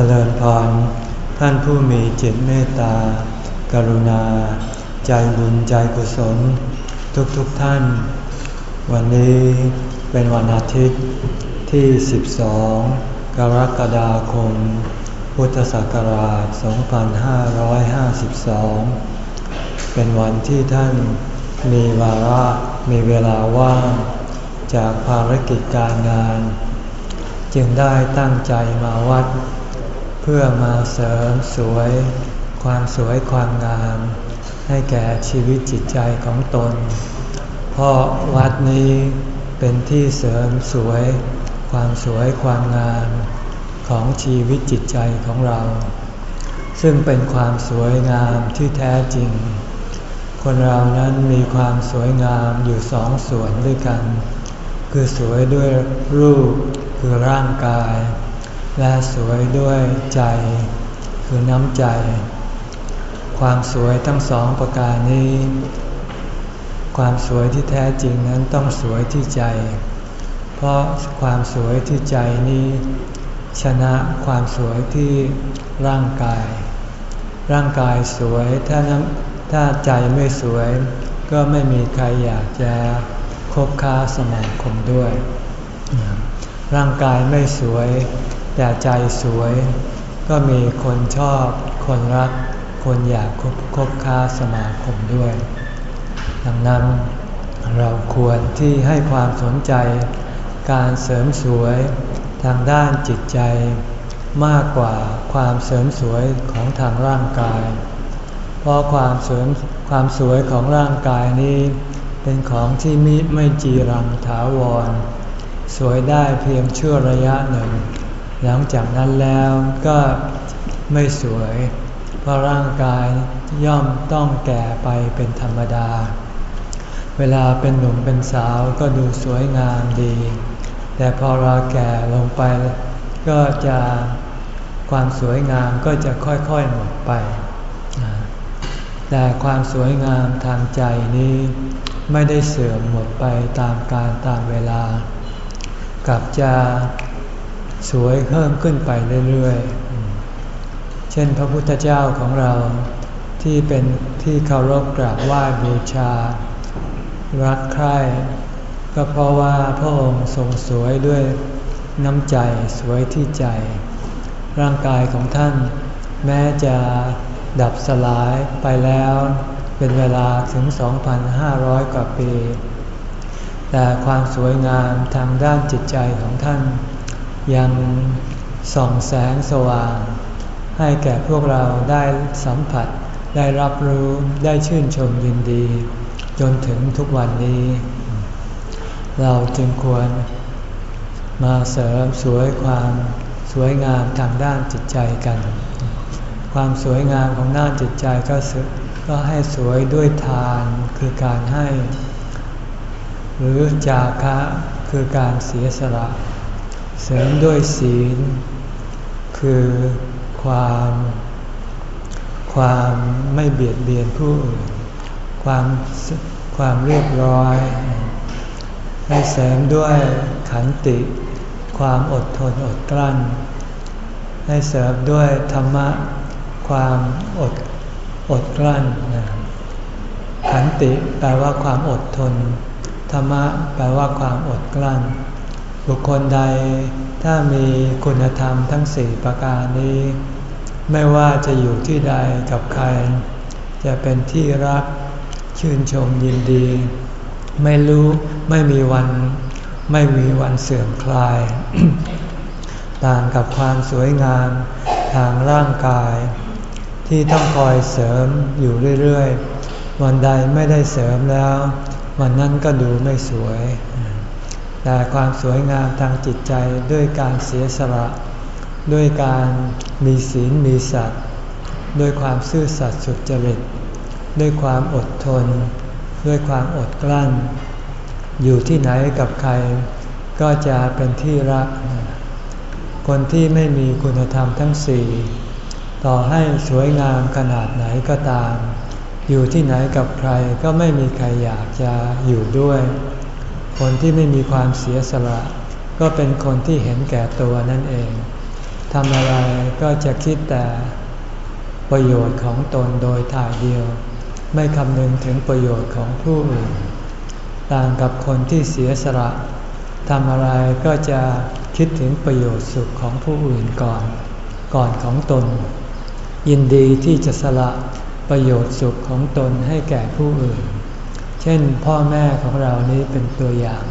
จริญพร ท่านผู้มีจิตเมตตา กรุณา ใจบุญใจกุศล ทุกๆทท่าน วันนี้เป็นวันอาทิตย์ที่ 12 กรกฎาคม พุทธศักราช 2552 เป็นวันที่ท่านมีวาระมีเวลาว่าง จากภารกิจการงาน จึงได้ตั้งใจมาวัด พื่อมาเสริมสวย ความสวยความงาม ให้แก่ชีวิตจิตใจของตน เพราะวัดนี้เป็นที่เสริมสวย ความสวยความงามของชีวิตจิตใจของเรา ซึ่งเป็นความสวยงามที่แท้จริง คนเรานั้นมีความสวยงามอยู่สองส่วนด้วยกัน คือสวยด้วยรูปคือร่างกาย และสวยด้วยใจ คือน้ำใจ ความสวยทั้งสองประการนี้ ความสวยที่แท้จริงนั้นต้องสวยที่ใจ เพราะความสวยที่ใจนี้ ชนะความสวยที่ร่างกาย ร่างกายสวยถ้าน้ำถ้าใจไม่สวย ก็ไม่มีใครอยากจะคบค้าสมาคมด้วย ร่างกายไม่สวย แต่ใจสวยก็มีคนชอบ คนรัก คนอยากคบคบค้าสมาคมด้วย ดังนั้นเราควรที่ให้ความสนใจ การเสริมสวยทางด้านจิตใจ มากกว่าความเสริมสวยของทางร่างกาย เพราะความเสริมความสวยของร่างกายนี้ เป็นของที่มิไม่จีรังถาวร สวยได้เพียงชั่วระยะหนึ่ง หลังจากนั้นแล้วก็ไม่สวย เพราะร่างกายย่อมต้องแก่ไปเป็นธรรมดา เวลาเป็นหนุ่มเป็นสาวก็ดูสวยงามดี แต่พอเราแก่ลงไปก็จะความสวยงามก็จะค่อยๆหมดไป แต่ความสวยงามทางใจนี้ไม่ได้เสื่อมหมดไปตามการตามเวลากับจะ สวยเพิ่มขึ้นไปเรื่อยๆ เช่นพระพุทธเจ้าของเราที่เป็นที่เคารพกราบไหว้บูชา รักใคร่ก็เพราะว่าพระองค์ทรงสวยด้วยน้ำใจสวยที่ใจ ร่างกายของท่าน แม้จะดับสลายไปแล้วเป็นเวลาถึง 2,500 กว่าปี แต่ความสวยงามทางด้านจิตใจของท่าน ยังส่องแสงสว่าง ให้แก่พวกเราได้สัมผัส ได้รับรู้ได้ชื่นชมยินดี จนถึงทุกวันนี้ เราจึงควรมาเสริมสวยความสวยงามทางด้านจิตใจกัน ความสวยงามของด้านจิตใจก็ก็ให้สวยด้วยทานคือการให้ หรือจาคะคือการเสียสละ เสริมด้วยศีล คือความ ความไม่เบียดเบียนผู้อื่น ความความเรียบร้อยให้เสริมด้วยขันติ ความอดทนอดกลั้น ให้เสริมด้วยธรรมะ ความอดอดกลั้นขันติแปลว่าความอดทน ธรรมะแปลว่าความอดกลั้น บุคคลใดถ้ามีคุณธรรมทั้งสี่ประการนี้ ไม่ว่าจะอยู่ที่ใดกับใคร จะเป็นที่รักชื่นชมยินดี ไม่รู้ไม่มีวันไม่มีวันเสื่อมคลาย ต่างกับความสวยงามทางร่างกาย ที่ต้องคอยเสริมอยู่เรื่อยๆ วันใดไม่ได้เสริมแล้ว วันนั้นก็ดูไม่สวย แต่ความสวยงามทางจิตใจด้วยการเสียสละ ด้วยการมีศีลมีสัตว์ด้วยความซื่อสัตย์สุจริต ด้วยความอดทน ด้วยความอดกลั้น อยู่ที่ไหนกับใคร ก็จะเป็นที่รัก คนที่ไม่มีคุณธรรมทั้งสี่ต่อให้สวยงามขนาดไหนก็ตาม อยู่ที่ไหนกับใครก็ไม่มีใครอยากจะอยู่ด้วย คนที่ไม่มีความเสียสละ ก็เป็นคนที่เห็นแก่ตัวนั่นเองทำอะไรก็จะคิดแต่ประโยชน์ของตนโดยถ่ายเดียว ไม่คำนึงถึงประโยชน์ของผู้อื่น ต่างกับคนที่เสียสละทำอะไรก็จะคิดถึงประโยชน์สุขของผู้อื่นก่อน ก่อนของตน ยินดีที่จะสละประโยชน์สุขของตนให้แก่ผู้อื่น ช่นพ่อแม่ของเรานี้เป็นตัวอย่าง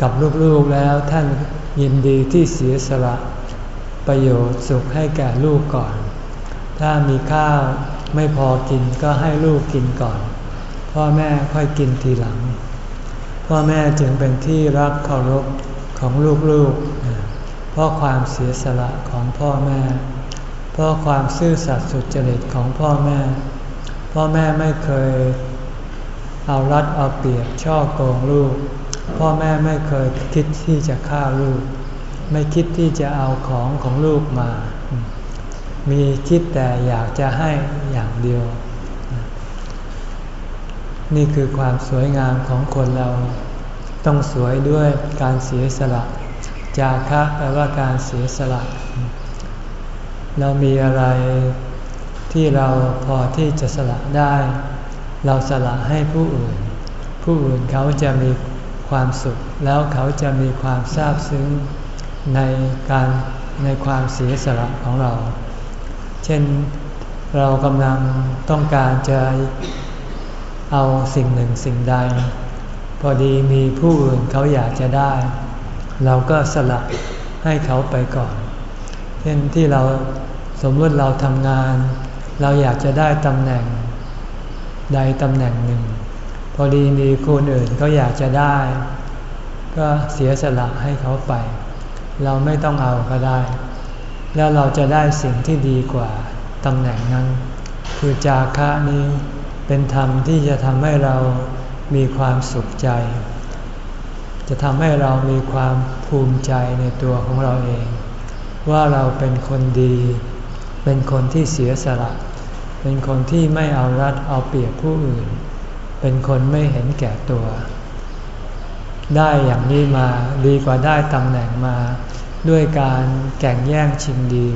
กับลูกๆแล้วท่านยินดีที่เสียสละประโยชน์สุขให้แก่ลูกก่อน ถ้ามีข้าวไม่พอกินก็ให้ลูกกินก่อน พ่อแม่ค่อยกินทีหลัง พ่อแม่จึงเป็นที่รักเคารพของลูกๆ เพราะความเสียสละของพ่อแม่ เพราะความซื่อสัตย์สุจริตของพ่อแม่ พ่อแม่ไม่เคย เอารัดเอาเปรียบช่อโกงลูก พ่อแม่ไม่เคยคิดที่จะฆ่าลูก ไม่คิดที่จะเอาของของลูกมา มีคิดแต่อยากจะให้อย่างเดียว นี่คือความสวยงามของคนเรา ต้องสวยด้วยการเสียสละจาคะแปลว่าการเสียสละ เรามีอะไรที่เราพอที่จะสละได้ เราสละให้ผู้อื่น ผู้อื่นเขาจะมีความสุข แล้วเขาจะมีความซาบซึ้งในการในความเสียสละของเรา เช่นเรากำลังต้องการจะเอาสิ่งหนึ่งสิ่งใด พอดีมีผู้อื่นเขาอยากจะได้ เราก็สละให้เขาไปก่อน เช่นที่เราสมมติเราทำงาน เราอยากจะได้ตำแหน่ง ใดตำแหน่งหนึ่ง พอดีมีคนอื่นเขาอยากจะได้ ก็เสียสละให้เขาไป เราไม่ต้องเอาก็ได้ แล้วเราจะได้สิ่งที่ดีกว่าตำแหน่งนั้น คือจาคะนี้เป็นธรรมที่จะทำให้เรามีความสุขใจ จะทำให้เรามีความภูมิใจในตัวของเราเอง ว่าเราเป็นคนดี เป็นคนที่เสียสละ เป็นคนที่ไม่เอารัดเอาเปรียบผู้อื่น เป็นคนไม่เห็นแก่ตัว ได้อย่างนี้มาดีกว่าได้ตำแหน่งมา ด้วยการแข่งแย่งชิงดี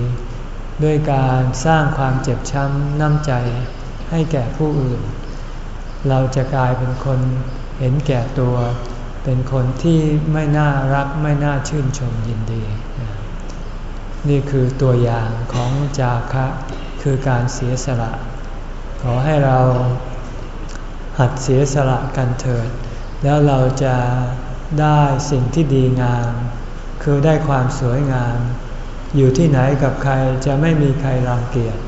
ด้วยการสร้างความเจ็บช้ำน้ำใจให้แก่ผู้อื่น เราจะกลายเป็นคนเห็นแก่ตัว เป็นคนที่ไม่น่ารักไม่น่าชื่นชมยินดี นี่คือตัวอย่างของจาคะ คือการเสียสละ ขอให้เราหัดเสียสละกันเถิด แล้วเราจะได้สิ่งที่ดีงาม คือได้ความสวยงาม อยู่ที่ไหนกับใครจะไม่มีใครรังเกียจ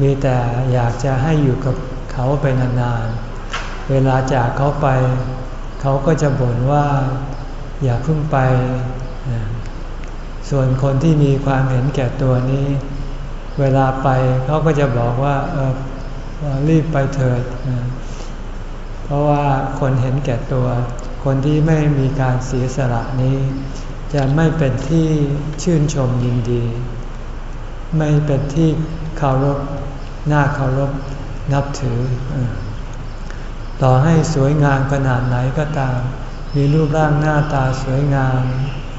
มีแต่อยากจะให้อยู่กับเขาไปนานๆ เวลาจากเขาไป เขาก็จะบ่นว่าอย่าเพิ่งไป ส่วนคนที่มีความเห็นแก่ตัวนี้ เวลาไปเขาก็จะบอกว่าเออรีบไปเถิด เพราะว่าคนเห็นแก่ตัว คนที่ไม่มีการเสียสละนี้ จะไม่เป็นที่ชื่นชมยินดี ไม่เป็นที่เคารพหน้าเคารพนับถือ ต่อให้สวยงามขนาดไหนก็ตาม มีรูปร่างหน้าตาสวยงาม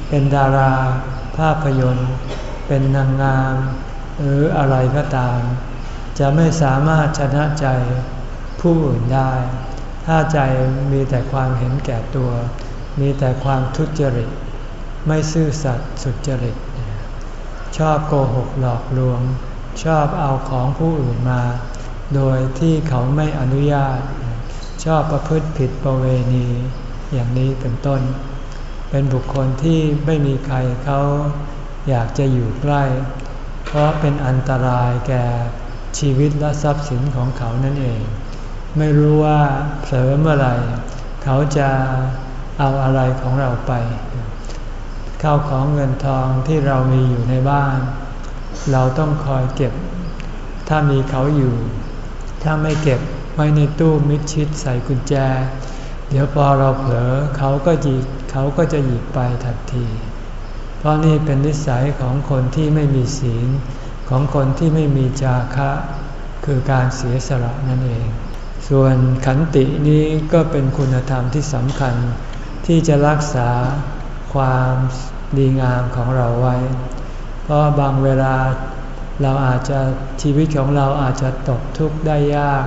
เป็นดารา ภาพยนตร์ เป็นนางงาม หรืออะไรก็ตาม จะไม่สามารถชนะใจผู้อื่นได้ ถ้าใจมีแต่ความเห็นแก่ตัว มีแต่ความทุจริต ไม่ซื่อสัตย์สุจริต ชอบโกหกหลอกลวง ชอบเอาของผู้อื่นมา โดยที่เขาไม่อนุญาต ชอบประพฤติผิดประเวณี อย่างนี้เป็นต้น เป็นบุคคลที่ไม่มีใครเขาอยากจะอยู่ใกล้ เพราะเป็นอันตรายแก่ชีวิตและทรัพย์สินของเขานั่นเอง ไม่รู้ว่าเผลอเมื่อไหร่เขาจะเอาอะไรของเราไป ข้าวของเงินทองที่เรามีอยู่ในบ้าน เราต้องคอยเก็บ ถ้ามีเขาอยู่ ถ้าไม่เก็บไว้ในตู้มิดชิดใส่กุญแจ เดี๋ยวพอเราเผลอเขาก็หยิบเขาก็จะหยิบไปทันที เพราะนี่เป็นนิสัยของคนที่ไม่มีศีล ของคนที่ไม่มีจาคะ คือการเสียสละนั่นเอง ส่วนขันตินี้ก็เป็นคุณธรรมที่สำคัญ ที่จะรักษาความดีงามของเราไว้ เพราะบางเวลาเราอาจจะชีวิตของเราอาจจะตกทุกข์ได้ยาก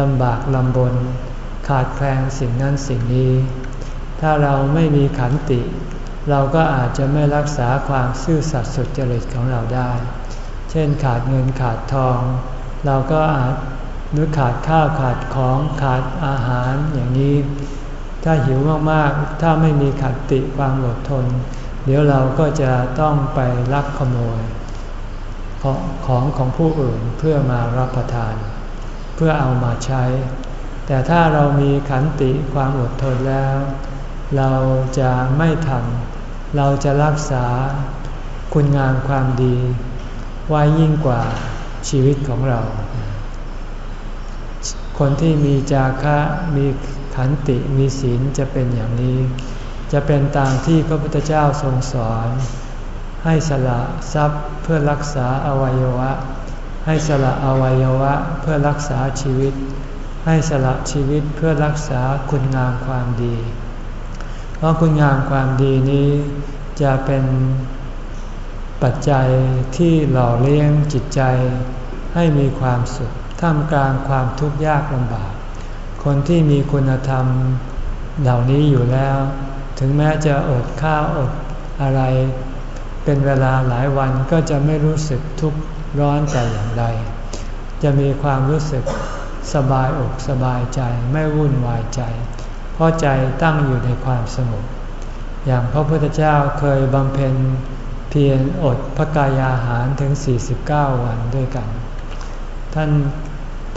ลำบากลำบน ขาดแคลนสิ่งนั้นสิ่งนี้ ถ้าเราไม่มีขันติ เราก็อาจจะไม่รักษาความซื่อสัตย์สุจริตของเราได้ เช่นขาดเงินขาดทอง เราก็อาจหรือขาดข้าวขาดของขาดอาหารอย่างนี้ ถ้าหิวมากๆ ถ้าไม่มีขันติความอดทน เดี๋ยวเราก็จะต้องไปลักขโมย ของของผู้อื่นเพื่อมารับประทาน เพื่อเอามาใช้ แต่ถ้าเรามีขันติความอดทนแล้ว เราจะไม่ทำ เราจะรักษาคุณงามความดีไว้ยิ่งกว่าชีวิตของเรา คนที่มีจาคะมีขันติมีศีลจะเป็นอย่างนี้ จะเป็นตามที่พระพุทธเจ้าทรงสอน ให้สละทรัพย์เพื่อรักษาอวัยวะ ให้สละอวัยวะเพื่อรักษาชีวิต ให้สละชีวิตเพื่อรักษาคุณงามความดี ราะคุณงามความดีนี้จะเป็นปัจจัยที่หล่อเลี้ยงจิตใจ ให้มีความสุขท่ามกลางความทุกข์ยากลำบาก คนที่มีคุณธรรมเหล่านี้อยู่แล้ว ถึงแม้จะอดข้าวอดอะไร เป็นเวลาหลายวันก็จะไม่รู้สึกทุกข์ร้อนแต่อย่างใดจะมีความรู้สึกสบายอกสบายใจไม่วุ่นวายใจ เพราะใจตั้งอยู่ในความสงบ อย่างพระพุทธเจ้าเคยบำเพ็ญเพียรอดพระกายอาหารถึง 49 วันด้วยกัน ท่าน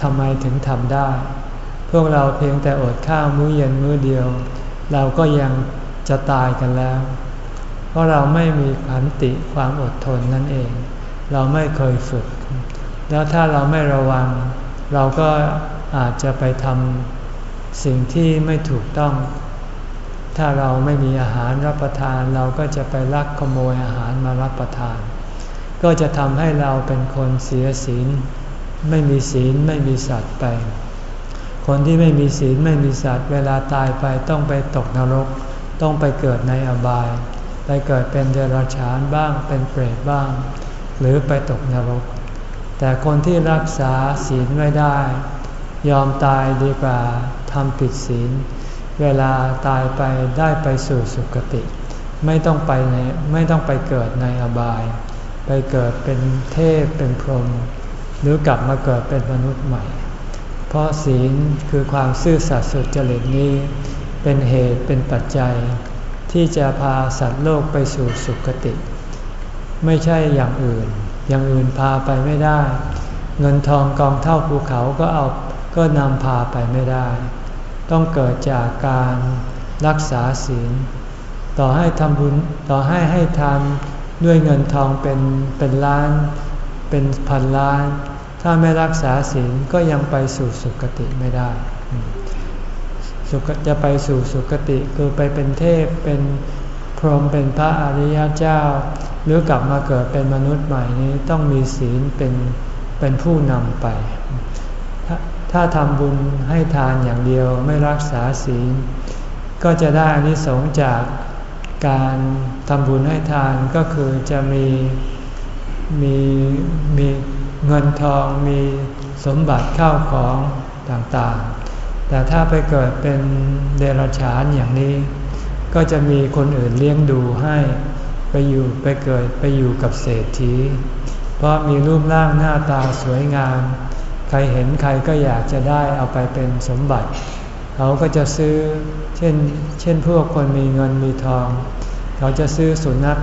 ทำไมถึงทำได้ พวกเราเพียงแต่อดข้าวมื้อเย็นมื้อเดียว เราก็ยังจะตายกันแล้ว เพราะเราไม่มีขันติความอดทนนั่นเอง เราไม่เคยฝึก แล้วถ้าเราไม่ระวัง เราก็อาจจะไปทำ สิ่งที่ไม่ถูกต้อง ถ้าเราไม่มีอาหารรับประทานเราก็จะไปลักขโมยอาหารมารับประทาน ก็จะทำให้เราเป็นคนเสียศีล ไม่มีศีลไม่มีสัตว์ไป คนที่ไม่มีศีลไม่มีสัตว์เวลาตายไปต้องไปตกนรก ต้องไปเกิดในอบาย ไปเกิดเป็นเดรัจฉานบ้างเป็นเปรตบ้าง หรือไปตกนรก แต่คนที่รักษาศีลไม่ได้ ยอมตายดีกว่าทำผิดศีล เวลาตายไปได้ไปสู่สุคติ ไม่ต้องไปในไม่ต้องไปเกิดในอบาย ไปเกิดเป็นเทพเป็นพรหมหรือกลับมาเกิดเป็นมนุษย์ใหม่ เพราะศีลคือความซื่อสัตย์สุจริตนี้ เป็นเหตุเป็นปัจจัย ที่จะพาสัตว์โลกไปสู่สุคติ ไม่ใช่อย่างอื่น อย่างอื่นพาไปไม่ได้ เงินทองกองเท่าภูเขาก็เอา ก็นำพาไปไม่ได้ ต้องเกิดจากการรักษาศีล ต่อให้ทำบุญต่อให้ให้ทานด้วยเงินทองเป็นเป็นล้าน เป็นพันล้าน ถ้าไม่รักษาศีลก็ยังไปสู่สุคติไม่ได้สุขจะไปสู่สุคติคือไปเป็นเทพเป็นพรหมเป็นพระอริยเจ้า หรือกลับมาเกิดเป็นมนุษย์ใหม่นี้ต้องมีศีลเป็นเป็นผู้นำไป ถ้าทำบุญให้ทานอย่างเดียวไม่รักษาศีล ก็จะได้อานิสงส์จากการทำบุญให้ทานก็คือจะมีมีมีเงินทองมีสมบัติข้าวของต่างๆ แต่ถ้าไปเกิดเป็นเดรัจฉานอย่างนี้ ก็จะมีคนอื่นเลี้ยงดูให้ไปอยู่ไปเกิดไปอยู่กับเศรษฐี เพราะมีรูปร่างหน้าตาสวยงาม ใครเห็นใครก็อยากจะได้เอาไปเป็นสมบัติ เขาก็จะซื้อเช่นเช่นพวกคนมีเงินมีทอง เขาจะซื้อสุนัข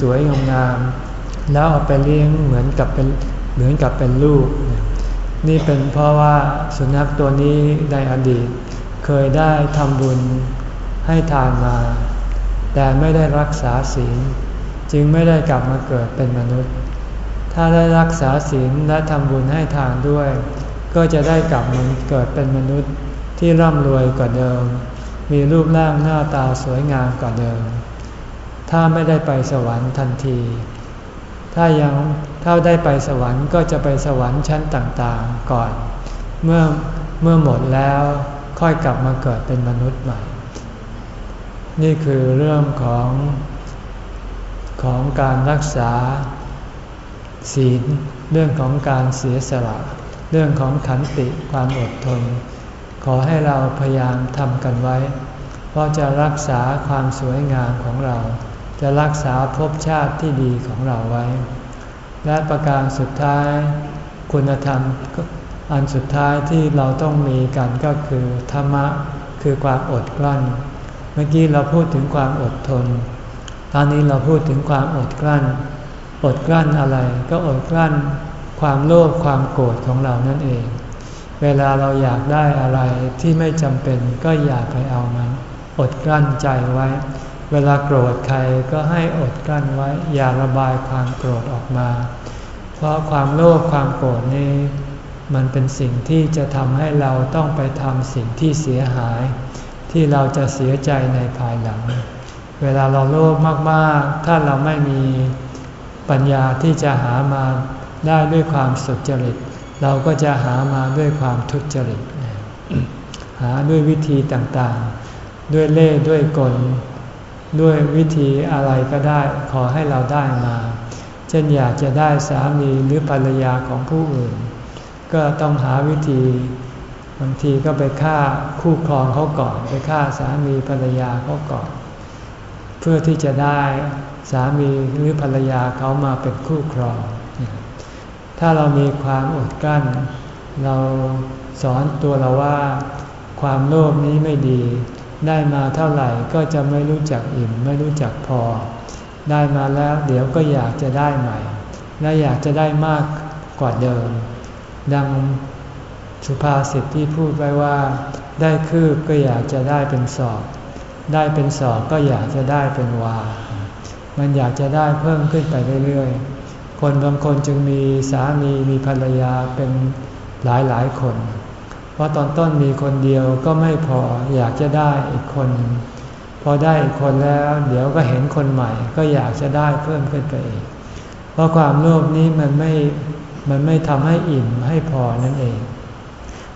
สวยๆงามๆแล้วเอาไปเลี้ยงเหมือนกับเป็นเหมือนกับเป็นลูก นี่เป็นเพราะว่าสุนัขตัวนี้ในอดีต เคยได้ทำบุญให้ทานมา แต่ไม่ได้รักษาศีลจึงไม่ได้กลับมาเกิดเป็นมนุษย์ ถ้าได้รักษาศีลและทำบุญให้ทานด้วย ก็จะได้กลับมาเกิดเป็นมนุษย์ที่ร่ำรวยกว่าเดิม มีรูปร่างหน้าตาสวยงามกว่าเดิม ถ้าไม่ได้ไปสวรรค์ทันที ถ้ายังถ้าได้ไปสวรรค์ก็จะไปสวรรค์ชั้นต่างๆก่อน เมื่อเมื่อหมดแล้วค่อยกลับมาเกิดเป็นมนุษย์ใหม่ นี่คือเรื่องของของการรักษา ศีล เรื่องของการเสียสละ เรื่องของขันติความอดทน ขอให้เราพยายามทำกันไว้ เพราะจะรักษาความสวยงามของเรา จะรักษาภพชาติที่ดีของเราไว้ และประการสุดท้ายคุณธรรมอันสุดท้ายที่เราต้องมีกันก็คือธรรมะคือความอดกลั้น เมื่อกี้เราพูดถึงความอดทน ตอนนี้เราพูดถึงความอดกลั้น อดกลั้นอะไรก็อดกลั้นความโลภความโกรธของเรานั่นเอง เวลาเราอยากได้อะไรที่ไม่จำเป็นก็อย่าไปเอามัน อดกลั้นใจไว้ เวลาโกรธใครก็ให้อดกลั้นไว้ อย่าระบายความโกรธออกมา เพราะความโลภความโกรธนี้มันเป็นสิ่งที่จะทำให้เราต้องไปทำสิ่งที่เสียหาย ที่เราจะเสียใจในภายหลัง เวลาเราโลภมากๆ ถ้าเราไม่มี ปัญญาที่จะหามาได้ด้วยความสุจริต เราก็จะหามาด้วยความทุจริต หาด้วยวิธีต่างๆ ด้วยเล่ด้วยกล ด้วยวิธีอะไรก็ได้ขอให้เราได้มา เช่นอยากจะได้สามีหรือภรรยาของผู้อื่น ก็ต้องหาวิธีบางทีก็ไปฆ่าคู่ครองเขาก่อน ไปฆ่าสามีภรรยาเขาก่อน เพื่อที่จะได้ สามีหรือภรรยาเขามาเป็นคู่ครอง ถ้าเรามีความอดกั้น เราสอนตัวเราว่า ความโลภนี้ไม่ดี ได้มาเท่าไหร่ก็จะไม่รู้จักอิ่ม ไม่รู้จักพอ ได้มาแล้วเดี๋ยวก็อยากจะได้ใหม่ และอยากจะได้มากกว่าเดิม ดังสุภาษิตที่พูดไว้ว่า ได้คืบก็อยากจะได้เป็นสอบได้เป็นสอบก็อยากจะได้เป็นวา มันอยากจะได้เพิ่มขึ้นไปเรื่อยๆ คนบางคนจึงมีสามีมีภรรยาเป็นหลายหลายคน เพราะตอนต้นมีคนเดียวก็ไม่พออยากจะได้อีกคน พอได้อีกคนแล้ว เดี๋ยวก็เห็นคนใหม่ ก็อยากจะได้เพิ่มขึ้นไปอีก เพราะความโลภนี้มันไม่ มันไม่ทำให้อิ่มให้พอนั่นเอง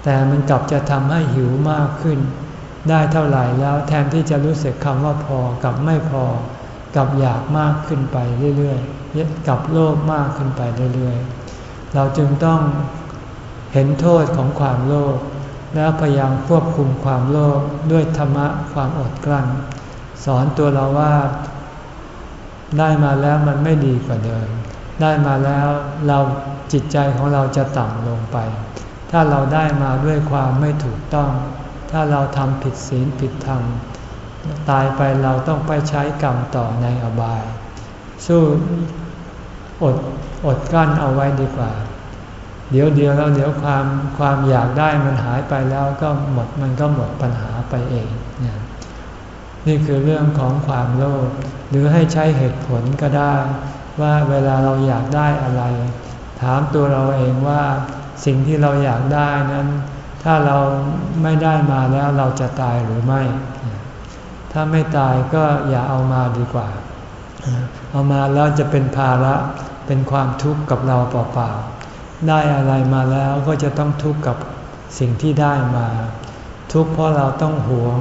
แต่มันกลับจะทำให้หิวมากขึ้น ได้เท่าไหร่แล้วแทนที่จะรู้สึกคำว่าพอกับไม่พอ กับอยากมากขึ้นไปเรื่อยๆกับโลภมากขึ้นไปเรื่อยๆ เราจึงต้องเห็นโทษของความโลภแล้วพยายามควบคุมความโลภด้วยธรรมะความอดกลั้น สอนตัวเราว่า ได้มาแล้วมันไม่ดีกว่าเดิม ได้มาแล้วเราจิตใจของเราจะต่ำลงไป ถ้าเราได้มาด้วยความไม่ถูกต้อง ถ้าเราทำผิดศีลผิดธรรม ตายไปเราต้องไปใช้กรรมต่อในอบาย สู้อดอดกั้นเอาไว้ดีกว่า เดี๋ยวเดียวแล้วเดี๋ยวความความอยากได้มันหายไปแล้วก็หมดมันก็หมดปัญหาไปเองเนี่ยนี่คือเรื่องของความโลภหรือให้ใช้เหตุผลก็ได้ ว่าเวลาเราอยากได้อะไร ถามตัวเราเองว่าสิ่งที่เราอยากได้นั้น ถ้าเราไม่ได้มาแล้วเราจะตายหรือไม่ ถ้าไม่ตายก็อย่าเอามาดีกว่า เอามาแล้วจะเป็นภาระเป็นความทุกข์กับเราเปล่าๆ ได้อะไรมาแล้วก็จะต้องทุกข์กับสิ่งที่ได้มา ทุกข์เพราะเราต้องหวง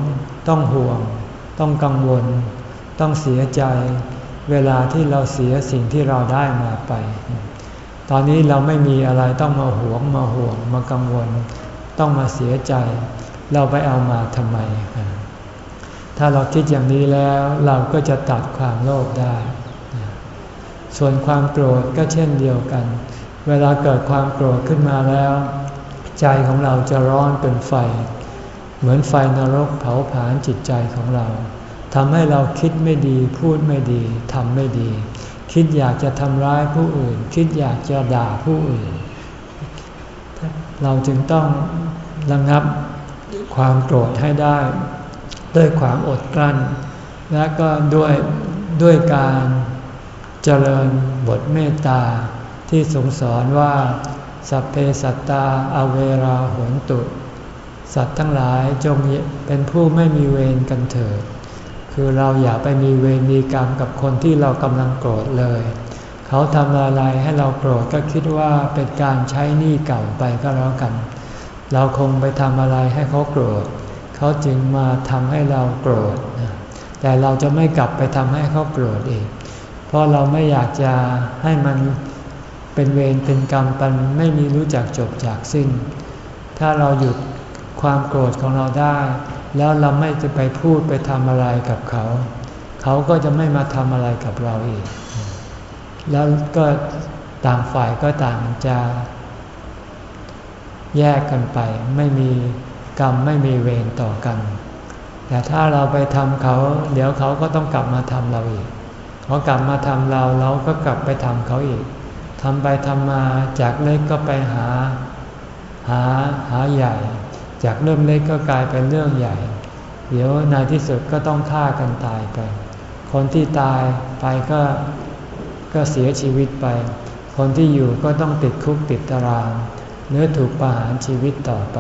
ต้องห่วง ต้องกังวล ต้องเสียใจ เวลาที่เราเสียสิ่งที่เราได้มาไป ตอนนี้เราไม่มีอะไรต้องมาหวงมาห่วงมากังวล ต้องมาเสียใจ เราไปเอามาทำไม ถ้าเราคิดอย่างนี้แล้วเราก็จะตัดความโลภได้ ส่วนความโกรธก็เช่นเดียวกัน เวลาเกิดความโกรธขึ้นมาแล้ว ใจของเราจะร้อนเป็นไฟ เหมือนไฟนรกเผาผลาญจิตใจของเราทำให้เราคิดไม่ดีพูดไม่ดีทำไม่ดี คิดอยากจะทำร้ายผู้อื่น คิดอยากจะด่าผู้อื่น เราจึงต้องระงับความโกรธให้ได้ ด้วยความอดกลั้น และก็ด้วยด้วยการเจริญบทเมตตาที่ทรงสอนว่าสัพเพสัตตาอเวราหนตุ สัตว์ทั้งหลายจงเป็นผู้ไม่มีเวรกันเถิด คือเราอย่าไปมีเวรมีกรรมกับคนที่เรากำลังโกรธเลย เขาทำอะไรให้เราโกรธก็คิดว่าเป็นการใช้หนี้เก่าไปก็แล้วกัน เราคงไปทำอะไรให้เขาโกรธ เขาจึงมาทำให้เราโกรธ แต่เราจะไม่กลับไปทำให้เขาโกรธอีก เพราะเราไม่อยากจะให้มันเป็นเวรเป็นกรรมปันไม่มีรู้จักจบจากสิ้น ถ้าเราหยุดความโกรธของเราได้ แล้วเราไม่จะไปพูดไปทำอะไรกับเขา เขาก็จะไม่มาทำอะไรกับเราอีก แล้วก็ต่างฝ่ายก็ต่างจะแยกกันไปไม่มี กรรมไม่มีเวรต่อกัน แต่ถ้าเราไปทำเขา เดี๋ยวเขาก็ต้องกลับมาทำเราอีกเขากลับมาทำเราเราก็กลับไปทำเขาอีกทำไปทำมาจากเล็กก็ไปหา หาหาใหญ่ จากเริ่มเล็กก็กลายเป็นเรื่องใหญ่ เดี๋ยวในที่สุดก็ต้องฆ่ากันตายไป คนที่ตายไปก็ก็เสียชีวิตไป คนที่อยู่ก็ต้องติดคุกติดตารางเนื้อถูกประหารชีวิตต่อไป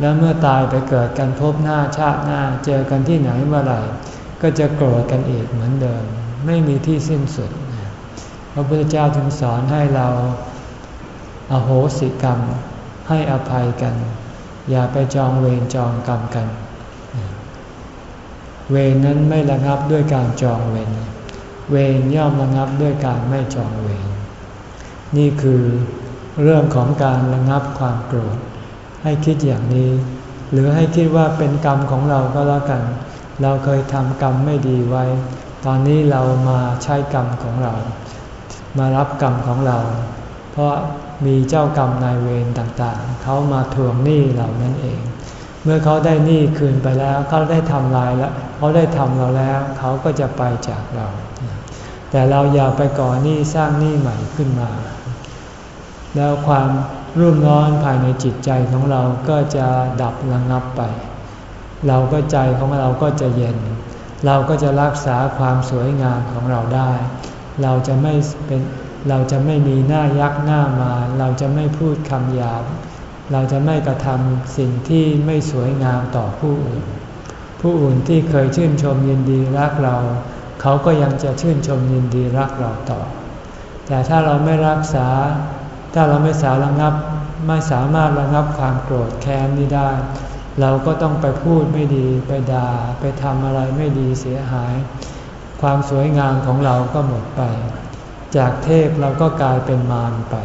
แล้วเมื่อตายไปเกิดกันพบหน้าชาติหน้าเจอกันที่ไหนเมื่อไหร่ก็จะโกรธกันอีกเหมือนเดิม ไม่มีที่สิ้นสุดพระพุทธเจ้าจึงสอนให้เราอาโหสิกรรมให้อภัยกัน อย่าไปจองเวรจองกรรมกัน เวรนั้นไม่ระงับด้วยการจองเวรเวรย่อมระงับด้วยการไม่จองเวรนี่คือเรื่องของการระงับความโกรธ ให้คิดอย่างนี้ หรือให้คิดว่าเป็นกรรมของเราก็แล้วกัน เราเคยทำกรรมไม่ดีไว้ ตอนนี้เรามาใช้กรรมของเรา มารับกรรมของเรา เพราะมีเจ้ากรรมนายเวรต่างๆ เขามาทวงหนี้เรานั่นเอง เมื่อเขาได้หนี้คืนไปแล้วเขาได้ทำลายแล้วเขาได้ทำเราแล้ว เขาก็จะไปจากเรา แต่เราอย่าไปก่อหนี้สร้างหนี้ใหม่ขึ้นมา แล้วความ รุ่มร้อนภายในจิตใจของเราก็จะดับระงับไป เราก็ใจของเราก็จะเย็น เราก็จะรักษาความสวยงามของเราได้ เราจะไม่เป็นเราจะไม่มีหน้ายักหน้ามา เราจะไม่พูดคำหยาบ เราจะไม่กระทำสิ่งที่ไม่สวยงามต่อผู้อื่น ผู้อื่นที่เคยชื่นชมยินดีรักเรา เขาก็ยังจะชื่นชมยินดีรักเราต่อ แต่ถ้าเราไม่รักษา ถ้าเราไม่สาระงับไม่สามารถระงับความโกรธแค้นนี้ได้ เราก็ต้องไปพูดไม่ดีไปด่าไปทำอะไรไม่ดีเสียหาย ความสวยงามของเราก็หมดไป จากเทพเราก็กลายเป็นมารไป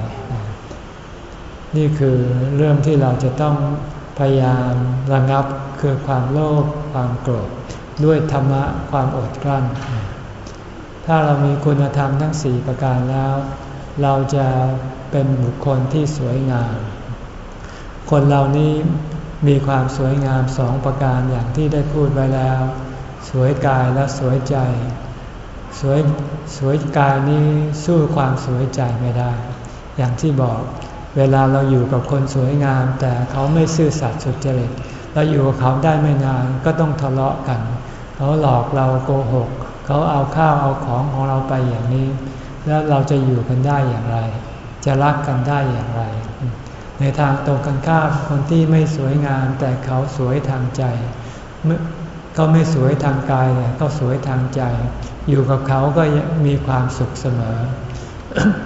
นี่คือเรื่องที่เราจะต้องพยายามระงับคือความโลภความโกรธด้วยธรรมะความอดกลั้น ถ้าเรามีคุณธรรมทั้งสี่ประการแล้ว เราจะ เป็นบุคคลที่สวยงาม คนเหล่านี้มีความสวยงามสองประการอย่างที่ได้พูดไว้แล้ว สวยกายและสวยใจ สวยสวยกายนี้สู้ความสวยใจไม่ได้ อย่างที่บอกเวลาเราอยู่กับคนสวยงาม แต่เขาไม่ซื่อสัตย์สุจริตเราอยู่กับเขาได้ไม่นานก็ต้องทะเลาะกัน เขาหลอกเราโกหก เขาเอาข้าวเอาของของเราไปอย่างนี้ แล้วเราจะอยู่กันได้อย่างไร จะรักกันได้อย่างไร ในทางตรงกันข้ามคนที่ไม่สวยงามแต่เขาสวยทางใจเขาไม่สวยทางกายเนี่เขาสวยทางใจ อยู่กับเขาก็มีความสุขเสมอ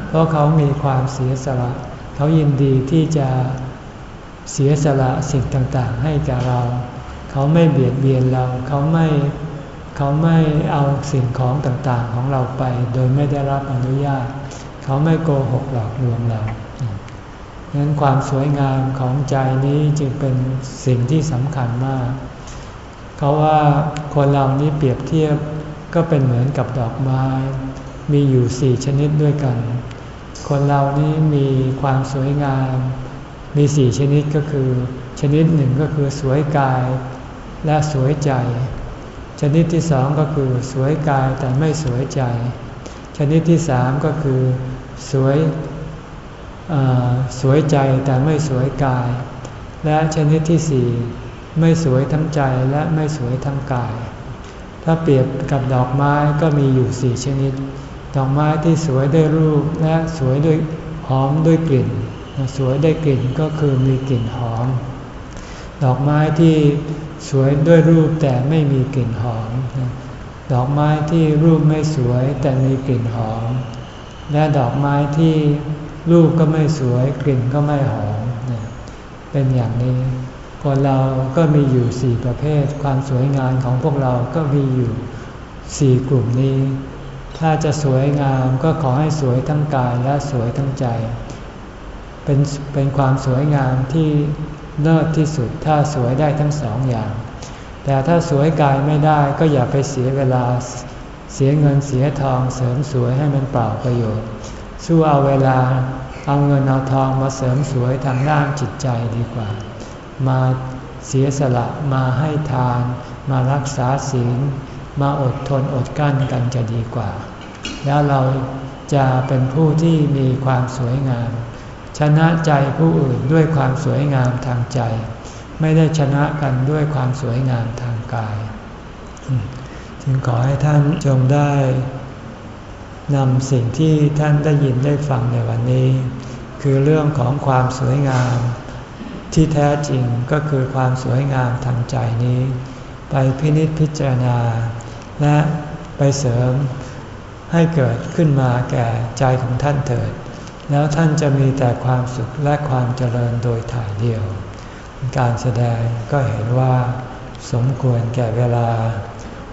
เพราะเขามีความเสียสละเขายินดีที่จะเสียสละสิ่งต่างๆ ให้กับเรา เขาไม่เบียดเบียนเรา เขาไม่ เขาไม่เอาสิ่งของต่างๆของเราไป โดยไม่ได้รับอนุญาต เขาไม่โกหกหลอกลวงเราดังนั้นความสวยงามของใจนี้จึงเป็นสิ่งที่สำคัญมาก เขาว่าคนเรานี้เปรียบเทียบก็เป็นเหมือนกับดอกไม้ มีอยู่สี่ชนิดด้วยกัน คนเรานี้มีความสวยงาม มีสี่ชนิดก็คือ ชนิดหนึ่งก็คือสวยกายและสวยใจ ชนิดที่สองก็คือสวยกายแต่ไม่สวยใจ ชนิดที่สามก็คือ สวยสวยใจแต่ไม่สวยกาย และชนิดที่สี่ไม่สวยทั้งใจและไม่สวยทั้งกาย ถ้าเปรียบกับดอกไม้ก็มีอยู่สี่ชนิด ดอกไม้ที่สวยด้วยรูปและสวยด้วยหอมด้วยกลิ่น สวยได้กลิ่นก็คือมีกลิ่นหอม ดอกไม้ที่สวยด้วยรูปแต่ไม่มีกลิ่นหอม ดอกไม้ที่รูปไม่สวยแต่มีกลิ่นหอม และดอกไม้ที่รูปก็ไม่สวยกลิ่นก็ไม่หอมเป็นอย่างนี้ คนเราก็มีอยู่สี่ประเภท ความสวยงามของพวกเราก็มีอยู่สี่กลุ่มนี้ ถ้าจะสวยงามก็ขอให้สวยทั้งกายและสวยทั้งใจ เป็นเป็นความสวยงามที่เลิศที่สุดถ้าสวยได้ทั้งสองอย่าง แต่ถ้าสวยกายไม่ได้ก็อย่าไปเสียเวลา เสียเงินเสียทองเสริมสวยให้มันเปล่าประโยชน์ สู้เอาเวลาเอาเงินเอาทองมาเสริมสวยทางด้านจิตใจดีกว่า มาเสียสละมาให้ทาน มารักษาศีลมาอดทนอดกั้นกันจะดีกว่า แล้วเราจะเป็นผู้ที่มีความสวยงาม ชนะใจผู้อื่นด้วยความสวยงามทางใจ ไม่ได้ชนะกันด้วยความสวยงามทางกาย งขอให้ท่านจงได้นำสิ่งที่ท่านได้ยินได้ฟังในวันนี้ คือเรื่องของความสวยงาม ที่แท้จริงก็คือความสวยงามทางใจนี้ ไปพินิจพิจารณา และไปเสริมให้เกิดขึ้นมาแก่ใจของท่านเถิด แล้วท่านจะมีแต่ความสุขและความเจริญโดยถ่ายเดียว การแสดงก็เห็นว่า สมควรแก่เวลา